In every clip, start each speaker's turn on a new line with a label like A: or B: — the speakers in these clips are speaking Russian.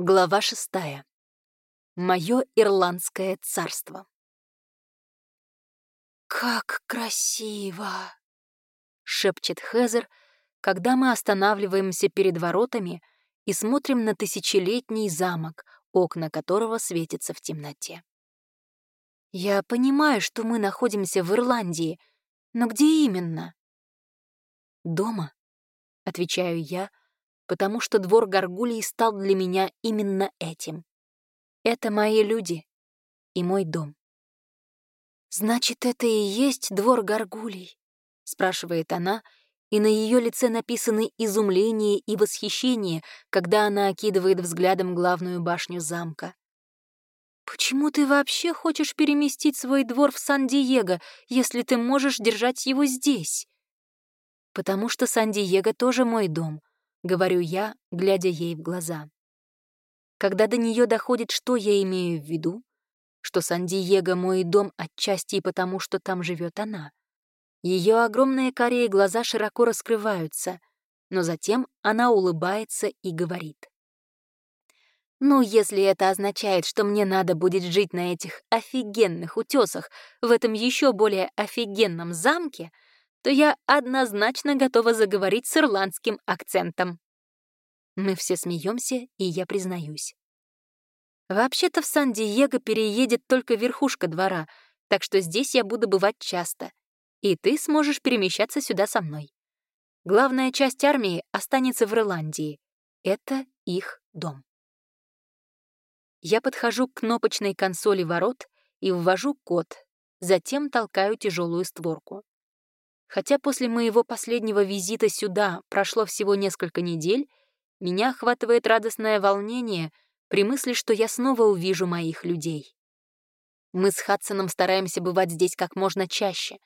A: Глава шестая. Мое ирландское царство. «Как красиво!» — шепчет Хезер, когда мы останавливаемся перед воротами и смотрим на тысячелетний замок, окна которого светятся в темноте. Я понимаю, что мы находимся в Ирландии, но где именно? «Дома», — отвечаю я, потому что двор Гаргулий стал для меня именно этим. Это мои люди и мой дом. «Значит, это и есть двор Гаргулий?» — спрашивает она, и на ее лице написаны изумление и восхищение, когда она окидывает взглядом главную башню замка. «Почему ты вообще хочешь переместить свой двор в Сан-Диего, если ты можешь держать его здесь?» «Потому что Сан-Диего тоже мой дом», — говорю я, глядя ей в глаза. Когда до нее доходит, что я имею в виду, что Сан-Диего — мой дом отчасти и потому, что там живет она. Ее огромные карие глаза широко раскрываются, но затем она улыбается и говорит. «Ну, если это означает, что мне надо будет жить на этих офигенных утесах в этом еще более офигенном замке, то я однозначно готова заговорить с ирландским акцентом. Мы все смеемся, и я признаюсь. Вообще-то в Сан-Диего переедет только верхушка двора, так что здесь я буду бывать часто, и ты сможешь перемещаться сюда со мной. Главная часть армии останется в Ирландии. Это их дом. Я подхожу к кнопочной консоли ворот и ввожу код, затем толкаю тяжелую створку. Хотя после моего последнего визита сюда прошло всего несколько недель, меня охватывает радостное волнение при мысли, что я снова увижу моих людей. Мы с Хадсоном стараемся бывать здесь как можно чаще,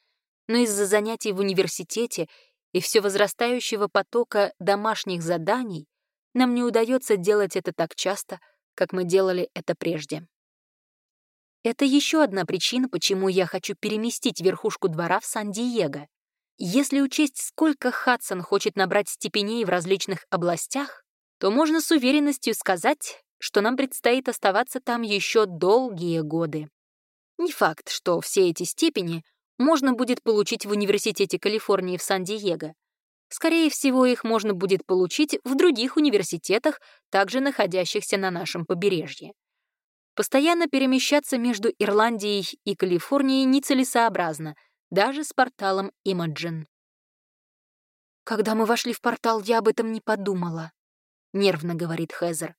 A: но из-за занятий в университете и все возрастающего потока домашних заданий нам не удается делать это так часто, как мы делали это прежде. Это еще одна причина, почему я хочу переместить верхушку двора в Сан-Диего. Если учесть, сколько Хадсон хочет набрать степеней в различных областях, то можно с уверенностью сказать, что нам предстоит оставаться там еще долгие годы. Не факт, что все эти степени можно будет получить в Университете Калифорнии в Сан-Диего. Скорее всего, их можно будет получить в других университетах, также находящихся на нашем побережье. Постоянно перемещаться между Ирландией и Калифорнией нецелесообразно — даже с порталом Imagine. «Когда мы вошли в портал, я об этом не подумала», — нервно говорит Хезер.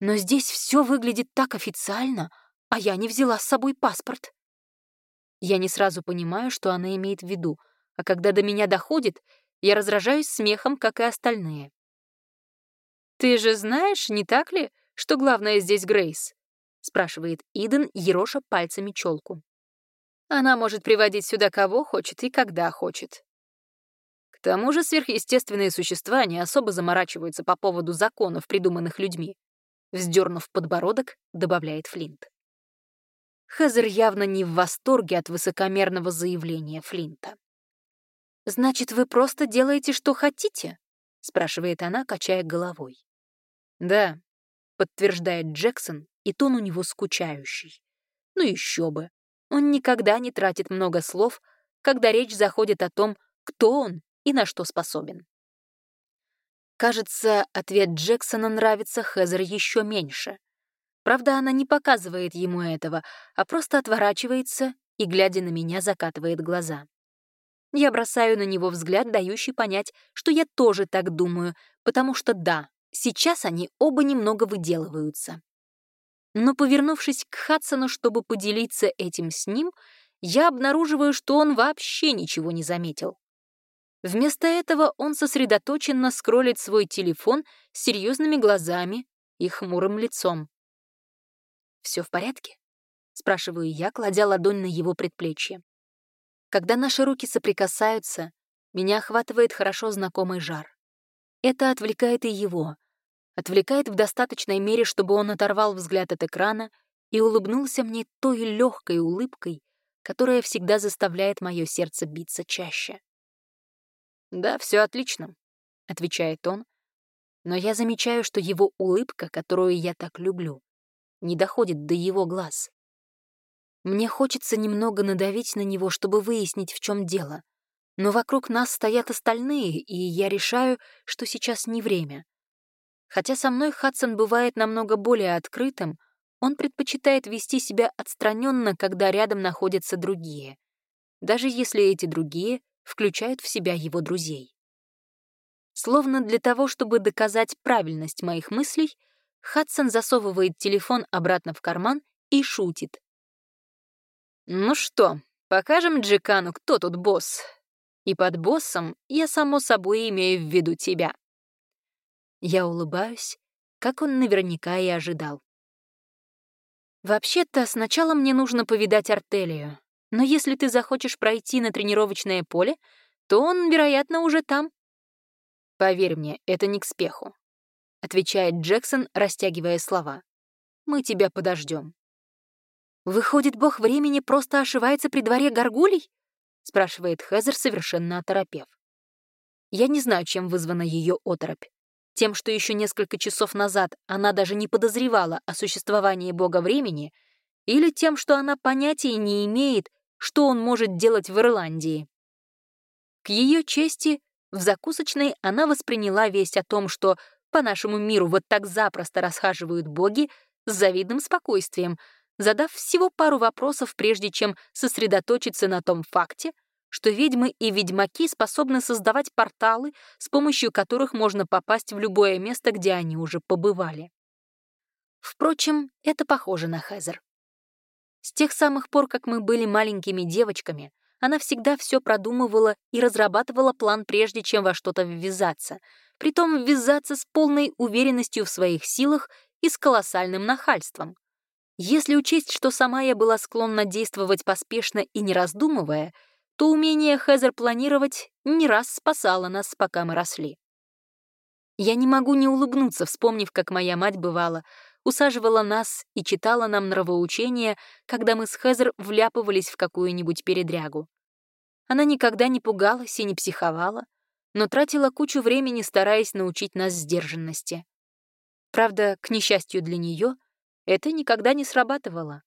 A: «Но здесь все выглядит так официально, а я не взяла с собой паспорт». Я не сразу понимаю, что она имеет в виду, а когда до меня доходит, я разражаюсь смехом, как и остальные. «Ты же знаешь, не так ли, что главное здесь Грейс?» — спрашивает Иден, ероша пальцами челку. Она может приводить сюда кого хочет и когда хочет. К тому же сверхъестественные существа не особо заморачиваются по поводу законов, придуманных людьми. Вздернув подбородок, добавляет Флинт. Хезер явно не в восторге от высокомерного заявления Флинта. «Значит, вы просто делаете, что хотите?» — спрашивает она, качая головой. «Да», — подтверждает Джексон, и тон у него скучающий. «Ну еще бы. Он никогда не тратит много слов, когда речь заходит о том, кто он и на что способен. Кажется, ответ Джексона нравится Хезер еще меньше. Правда, она не показывает ему этого, а просто отворачивается и, глядя на меня, закатывает глаза. Я бросаю на него взгляд, дающий понять, что я тоже так думаю, потому что да, сейчас они оба немного выделываются. Но, повернувшись к Хадсону, чтобы поделиться этим с ним, я обнаруживаю, что он вообще ничего не заметил. Вместо этого он сосредоточенно скроллит свой телефон с серьезными глазами и хмурым лицом. «Все в порядке?» — спрашиваю я, кладя ладонь на его предплечье. Когда наши руки соприкасаются, меня охватывает хорошо знакомый жар. Это отвлекает и его, отвлекает в достаточной мере, чтобы он оторвал взгляд от экрана и улыбнулся мне той легкой улыбкой, которая всегда заставляет мое сердце биться чаще. «Да, все отлично», — отвечает он. но я замечаю, что его улыбка, которую я так люблю, не доходит до его глаз. Мне хочется немного надавить на него, чтобы выяснить, в чем дело. Но вокруг нас стоят остальные, и я решаю, что сейчас не время. Хотя со мной Хадсон бывает намного более открытым, он предпочитает вести себя отстраненно, когда рядом находятся другие, даже если эти другие включают в себя его друзей. Словно для того, чтобы доказать правильность моих мыслей, Хадсон засовывает телефон обратно в карман и шутит. «Ну что, покажем Джекану, кто тут босс?» И под боссом я, само собой, имею в виду тебя. Я улыбаюсь, как он наверняка и ожидал. Вообще-то, сначала мне нужно повидать Артелию, но если ты захочешь пройти на тренировочное поле, то он, вероятно, уже там. «Поверь мне, это не к спеху», — отвечает Джексон, растягивая слова. «Мы тебя подождем. «Выходит, бог времени просто ошивается при дворе горгулей?» — спрашивает Хезер, совершенно оторопев. Я не знаю, чем вызвана ее оторопь. Тем, что еще несколько часов назад она даже не подозревала о существовании бога времени, или тем, что она понятия не имеет, что он может делать в Ирландии. К ее чести, в закусочной она восприняла весть о том, что по нашему миру вот так запросто расхаживают боги, с завидным спокойствием, задав всего пару вопросов, прежде чем сосредоточиться на том факте, что ведьмы и ведьмаки способны создавать порталы, с помощью которых можно попасть в любое место, где они уже побывали. Впрочем, это похоже на Хезер. С тех самых пор, как мы были маленькими девочками, она всегда все продумывала и разрабатывала план, прежде чем во что-то ввязаться, притом ввязаться с полной уверенностью в своих силах и с колоссальным нахальством. Если учесть, что сама я была склонна действовать поспешно и не раздумывая, то умение Хезер планировать не раз спасало нас, пока мы росли. Я не могу не улыбнуться, вспомнив, как моя мать бывала, усаживала нас и читала нам нравоучения, когда мы с Хезер вляпывались в какую-нибудь передрягу. Она никогда не пугалась и не психовала, но тратила кучу времени, стараясь научить нас сдержанности. Правда, к несчастью для нее, это никогда не срабатывало.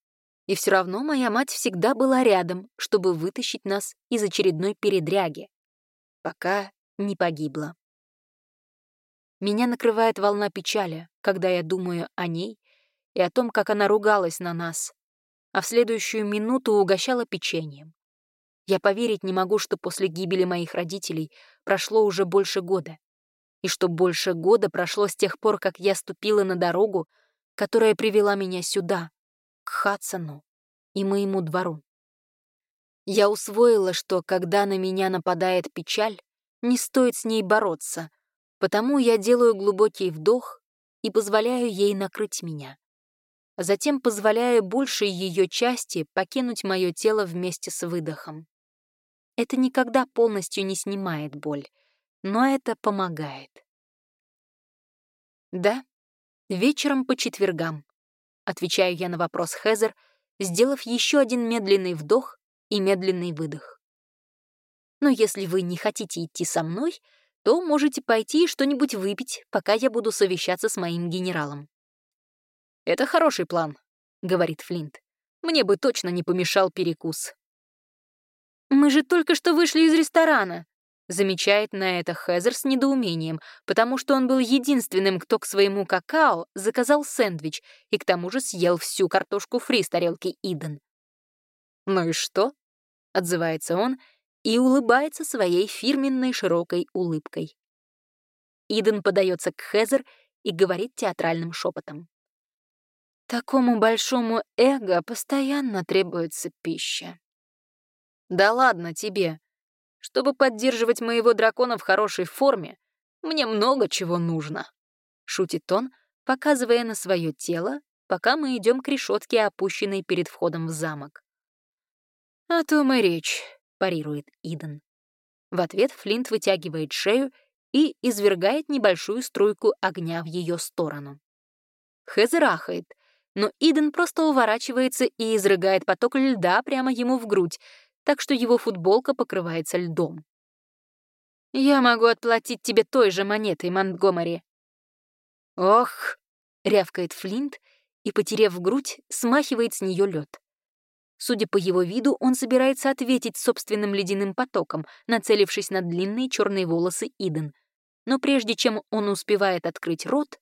A: И все равно моя мать всегда была рядом, чтобы вытащить нас из очередной передряги, пока не погибла. Меня накрывает волна печали, когда я думаю о ней и о том, как она ругалась на нас, а в следующую минуту угощала печеньем. Я поверить не могу, что после гибели моих родителей прошло уже больше года, и что больше года прошло с тех пор, как я ступила на дорогу, которая привела меня сюда, к Хадсону и моему двору. Я усвоила, что когда на меня нападает печаль, не стоит с ней бороться, потому я делаю глубокий вдох и позволяю ей накрыть меня. Затем позволяю большей ее части покинуть мое тело вместе с выдохом. Это никогда полностью не снимает боль, но это помогает. Да, вечером по четвергам. Отвечаю я на вопрос Хезер, сделав еще один медленный вдох и медленный выдох. Но если вы не хотите идти со мной, то можете пойти и что-нибудь выпить, пока я буду совещаться с моим генералом. «Это хороший план», — говорит Флинт. «Мне бы точно не помешал перекус». «Мы же только что вышли из ресторана», Замечает на это Хезер с недоумением, потому что он был единственным, кто к своему какао заказал сэндвич и к тому же съел всю картошку фри с тарелки Иден. «Ну и что?» — отзывается он и улыбается своей фирменной широкой улыбкой. Иден подается к Хезер и говорит театральным шепотом. «Такому большому эго постоянно требуется пища». «Да ладно тебе», чтобы поддерживать моего дракона в хорошей форме, мне много чего нужно», — шутит он, показывая на свое тело, пока мы идем к решетке, опущенной перед входом в замок. «О том и речь», — парирует Иден. В ответ Флинт вытягивает шею и извергает небольшую струйку огня в ее сторону. Хезер ахает, но Иден просто уворачивается и изрыгает поток льда прямо ему в грудь, так что его футболка покрывается льдом. «Я могу отплатить тебе той же монетой, Монтгомери», «Ох!» — рявкает Флинт и, потеряв грудь, смахивает с нее лед. Судя по его виду, он собирается ответить собственным ледяным потоком, нацелившись на длинные черные волосы Иден. Но прежде чем он успевает открыть рот,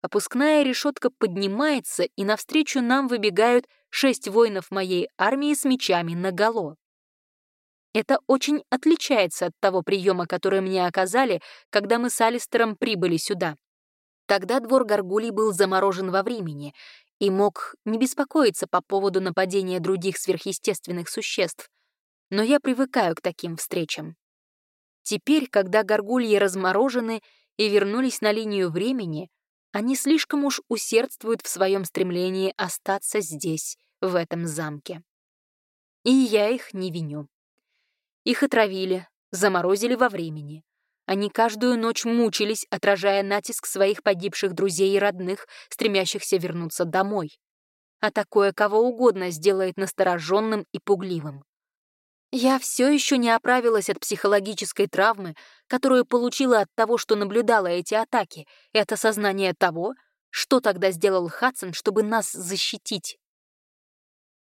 A: опускная решетка поднимается, и навстречу нам выбегают шесть воинов моей армии с мечами наголо. Это очень отличается от того приема, который мне оказали, когда мы с Алистером прибыли сюда. Тогда двор Гаргулий был заморожен во времени, и мог не беспокоиться по поводу нападения других сверхъестественных существ, но я привыкаю к таким встречам. Теперь, когда горгульи разморожены и вернулись на линию времени, они слишком уж усердствуют в своем стремлении остаться здесь, в этом замке. И я их не виню. Их отравили, заморозили во времени. Они каждую ночь мучились, отражая натиск своих погибших друзей и родных, стремящихся вернуться домой. А такое кого угодно сделает настороженным и пугливым. Я все еще не оправилась от психологической травмы, которую получила от того, что наблюдала эти атаки, и от осознания того, что тогда сделал Хадсон, чтобы нас защитить.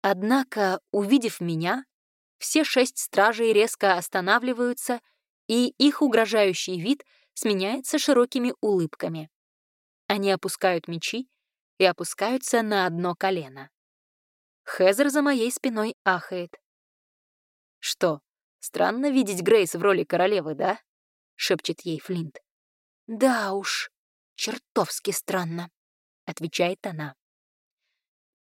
A: Однако, увидев меня, все шесть стражей резко останавливаются и их угрожающий вид сменяется широкими улыбками. Они опускают мечи и опускаются на одно колено. Хезер за моей спиной ахает. «Что, странно видеть Грейс в роли королевы, да?» — шепчет ей Флинт. «Да уж, чертовски странно», — отвечает она.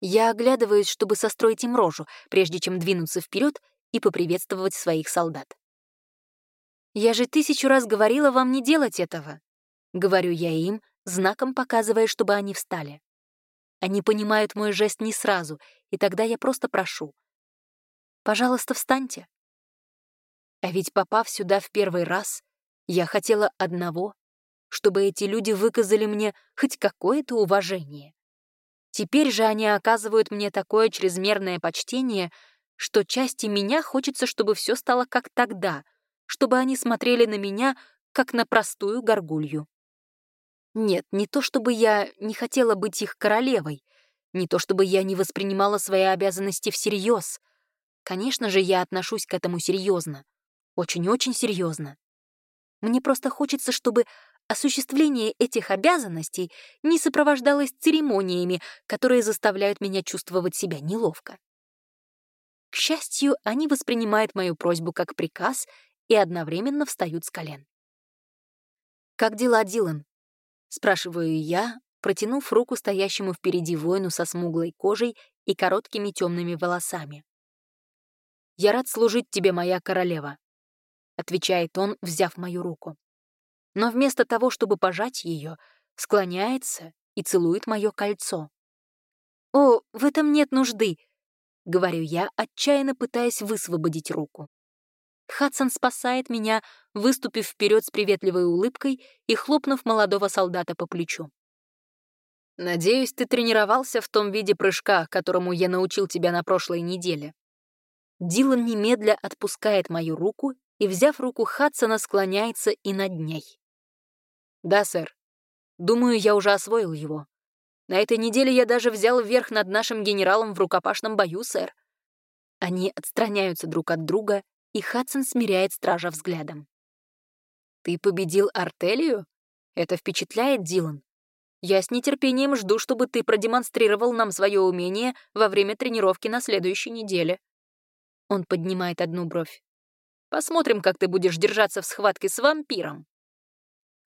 A: Я оглядываюсь, чтобы состроить им рожу, прежде чем двинуться вперед и поприветствовать своих солдат. «Я же тысячу раз говорила вам не делать этого», — говорю я им, знаком показывая, чтобы они встали. Они понимают мой жест не сразу, и тогда я просто прошу. «Пожалуйста, встаньте». А ведь, попав сюда в первый раз, я хотела одного, чтобы эти люди выказали мне хоть какое-то уважение. Теперь же они оказывают мне такое чрезмерное почтение, что части меня хочется, чтобы все стало как тогда — чтобы они смотрели на меня, как на простую горгулью. Нет, не то чтобы я не хотела быть их королевой, не то чтобы я не воспринимала свои обязанности всерьез. Конечно же, я отношусь к этому серьезно, очень-очень серьезно. Мне просто хочется, чтобы осуществление этих обязанностей не сопровождалось церемониями, которые заставляют меня чувствовать себя неловко. Счастью, они воспринимают мою просьбу как приказ и одновременно встают с колен. «Как дела, Дилан?» — спрашиваю я, протянув руку стоящему впереди воину со смуглой кожей и короткими темными волосами. «Я рад служить тебе, моя королева», — отвечает он, взяв мою руку. Но вместо того, чтобы пожать ее, склоняется и целует мое кольцо. «О, в этом нет нужды», — говорю я, отчаянно пытаясь высвободить руку. Хадсон спасает меня, выступив вперед с приветливой улыбкой и хлопнув молодого солдата по плечу. «Надеюсь, ты тренировался в том виде прыжка, которому я научил тебя на прошлой неделе». Дилан немедля отпускает мою руку и, взяв руку Хадсона, склоняется и над ней. «Да, сэр. Думаю, я уже освоил его. На этой неделе я даже взял верх над нашим генералом в рукопашном бою, сэр». Они отстраняются друг от друга и Хадсон смиряет стража взглядом. «Ты победил Артелию? Это впечатляет, Дилан. Я с нетерпением жду, чтобы ты продемонстрировал нам свое умение во время тренировки на следующей неделе». Он поднимает одну бровь. «Посмотрим, как ты будешь держаться в схватке с вампиром».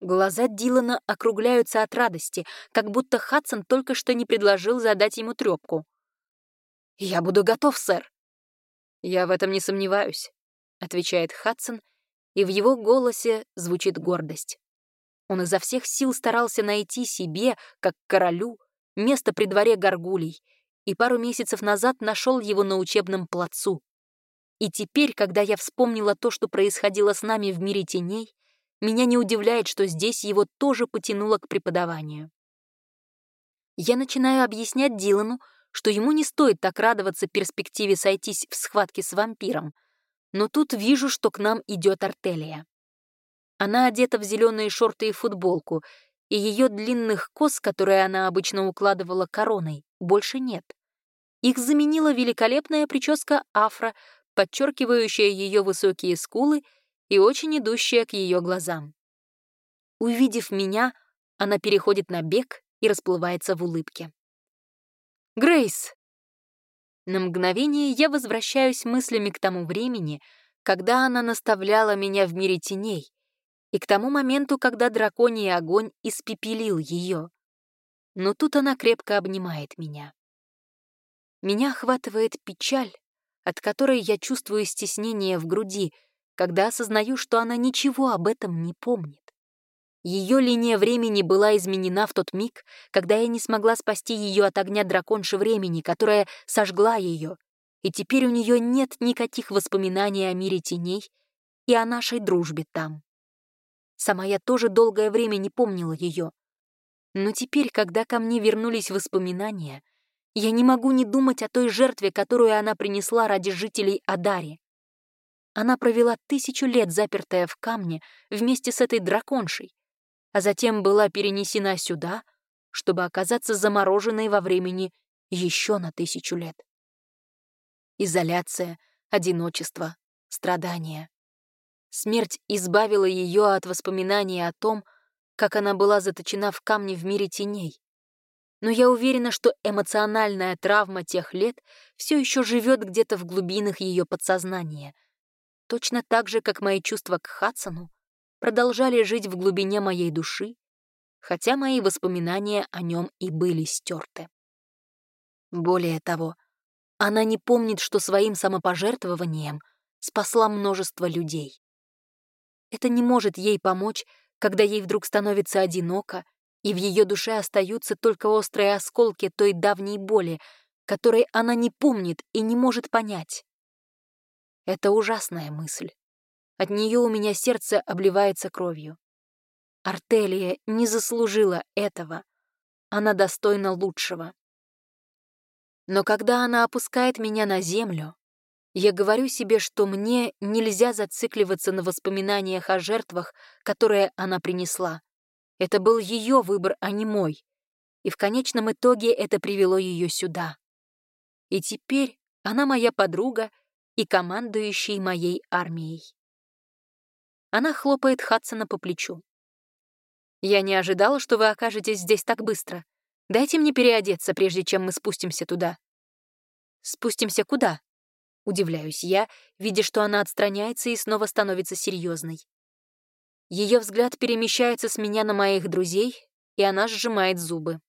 A: Глаза Дилана округляются от радости, как будто Хадсон только что не предложил задать ему трёпку. «Я буду готов, сэр». «Я в этом не сомневаюсь. — отвечает Хадсон, и в его голосе звучит гордость. Он изо всех сил старался найти себе, как королю, место при дворе горгулей, и пару месяцев назад нашел его на учебном плацу. И теперь, когда я вспомнила то, что происходило с нами в мире теней, меня не удивляет, что здесь его тоже потянуло к преподаванию. Я начинаю объяснять Дилану, что ему не стоит так радоваться перспективе сойтись в схватке с вампиром — но тут вижу, что к нам идет Артелия. Она одета в зеленые шорты и футболку, и ее длинных кос, которые она обычно укладывала короной, больше нет. Их заменила великолепная прическа афро, подчеркивающая ее высокие скулы и очень идущая к ее глазам. Увидев меня, она переходит на бег и расплывается в улыбке. «Грейс!» На мгновение я возвращаюсь мыслями к тому времени, когда она наставляла меня в мире теней, и к тому моменту, когда драконий огонь испепелил ее. Но тут она крепко обнимает меня. Меня охватывает печаль, от которой я чувствую стеснение в груди, когда осознаю, что она ничего об этом не помнит. Ее линия времени была изменена в тот миг, когда я не смогла спасти ее от огня драконши времени, которая сожгла ее, и теперь у нее нет никаких воспоминаний о мире теней и о нашей дружбе там. Сама я тоже долгое время не помнила ее. Но теперь, когда ко мне вернулись воспоминания, я не могу не думать о той жертве, которую она принесла ради жителей Адари. Она провела тысячу лет запертая в камне вместе с этой драконшей, а затем была перенесена сюда, чтобы оказаться замороженной во времени еще на тысячу лет. Изоляция, одиночество, страдания. Смерть избавила ее от воспоминаний о том, как она была заточена в камне в мире теней. Но я уверена, что эмоциональная травма тех лет все еще живет где-то в глубинах ее подсознания. Точно так же, как мои чувства к Хадсону продолжали жить в глубине моей души, хотя мои воспоминания о нем и были стерты. Более того, она не помнит, что своим самопожертвованием спасла множество людей. Это не может ей помочь, когда ей вдруг становится одиноко, и в ее душе остаются только острые осколки той давней боли, которой она не помнит и не может понять. Это ужасная мысль. От нее у меня сердце обливается кровью. Артелия не заслужила этого. Она достойна лучшего. Но когда она опускает меня на землю, я говорю себе, что мне нельзя зацикливаться на воспоминаниях о жертвах, которые она принесла. Это был ее выбор, а не мой. И в конечном итоге это привело ее сюда. И теперь она моя подруга и командующий моей армией. Она хлопает Хадсона по плечу. «Я не ожидала, что вы окажетесь здесь так быстро. Дайте мне переодеться, прежде чем мы спустимся туда». «Спустимся куда?» Удивляюсь я, видя, что она отстраняется и снова становится серьезной. Ее взгляд перемещается с меня на моих друзей, и она сжимает зубы.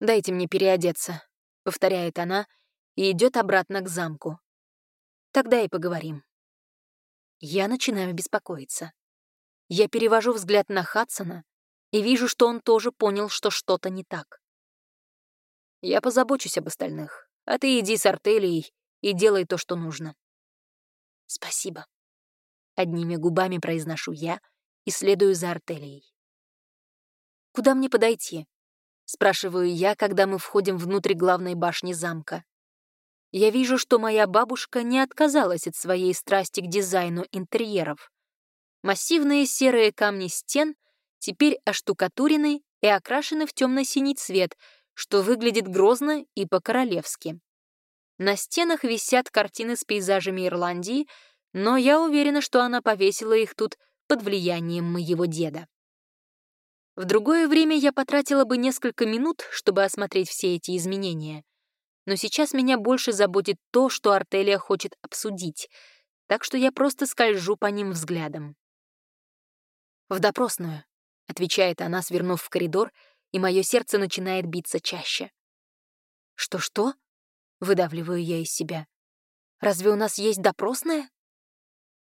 A: «Дайте мне переодеться», — повторяет она и идет обратно к замку. «Тогда и поговорим». Я начинаю беспокоиться. Я перевожу взгляд на Хадсона и вижу, что он тоже понял, что что-то не так. Я позабочусь об остальных, а ты иди с Артелией и делай то, что нужно. Спасибо. Одними губами произношу я и следую за Артелией. Куда мне подойти? Спрашиваю я, когда мы входим внутрь главной башни замка я вижу, что моя бабушка не отказалась от своей страсти к дизайну интерьеров. Массивные серые камни стен теперь оштукатурены и окрашены в темно-синий цвет, что выглядит грозно и по-королевски. На стенах висят картины с пейзажами Ирландии, но я уверена, что она повесила их тут под влиянием моего деда. В другое время я потратила бы несколько минут, чтобы осмотреть все эти изменения но сейчас меня больше заботит то, что Артелия хочет обсудить, так что я просто скольжу по ним взглядом. «В допросную», — отвечает она, свернув в коридор, и мое сердце начинает биться чаще. «Что-что?» — выдавливаю я из себя. «Разве у нас есть допросная?»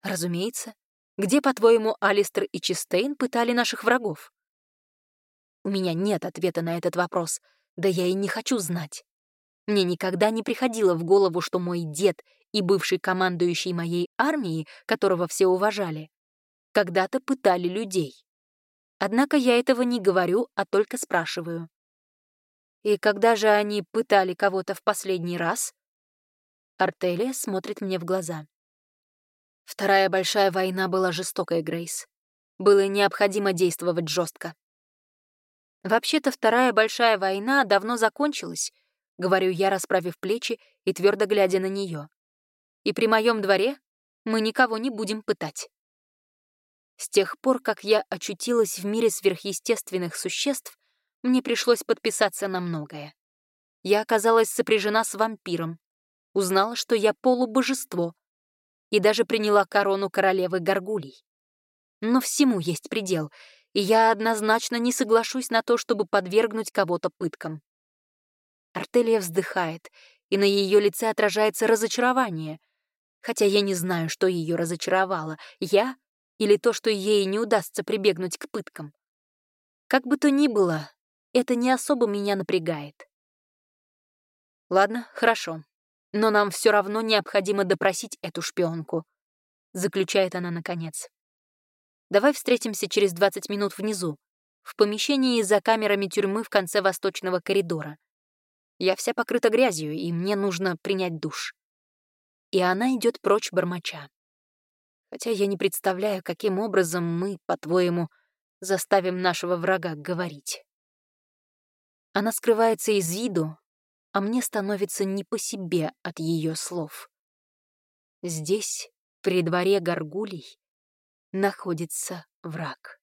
A: «Разумеется. Где, по-твоему, Алистер и Чистейн пытали наших врагов?» У меня нет ответа на этот вопрос, да я и не хочу знать. Мне никогда не приходило в голову, что мой дед и бывший командующий моей армией, которого все уважали, когда-то пытали людей. Однако я этого не говорю, а только спрашиваю. И когда же они пытали кого-то в последний раз? Артелия смотрит мне в глаза. Вторая большая война была жестокой, Грейс. Было необходимо действовать жестко. Вообще-то Вторая большая война давно закончилась, говорю я, расправив плечи и твердо глядя на нее. И при моем дворе мы никого не будем пытать. С тех пор, как я очутилась в мире сверхъестественных существ, мне пришлось подписаться на многое. Я оказалась сопряжена с вампиром, узнала, что я полубожество, и даже приняла корону королевы Гаргулей. Но всему есть предел, и я однозначно не соглашусь на то, чтобы подвергнуть кого-то пыткам. Артелия вздыхает, и на ее лице отражается разочарование, хотя я не знаю, что ее разочаровало, я или то, что ей не удастся прибегнуть к пыткам. Как бы то ни было, это не особо меня напрягает. Ладно, хорошо. Но нам все равно необходимо допросить эту шпионку, заключает она наконец. Давай встретимся через 20 минут внизу, в помещении за камерами тюрьмы в конце восточного коридора. Я вся покрыта грязью, и мне нужно принять душ. И она идет прочь бормоча. Хотя я не представляю, каким образом мы, по-твоему, заставим нашего врага говорить. Она скрывается из виду, а мне становится не по себе от ее слов. Здесь, при дворе горгулей, находится враг.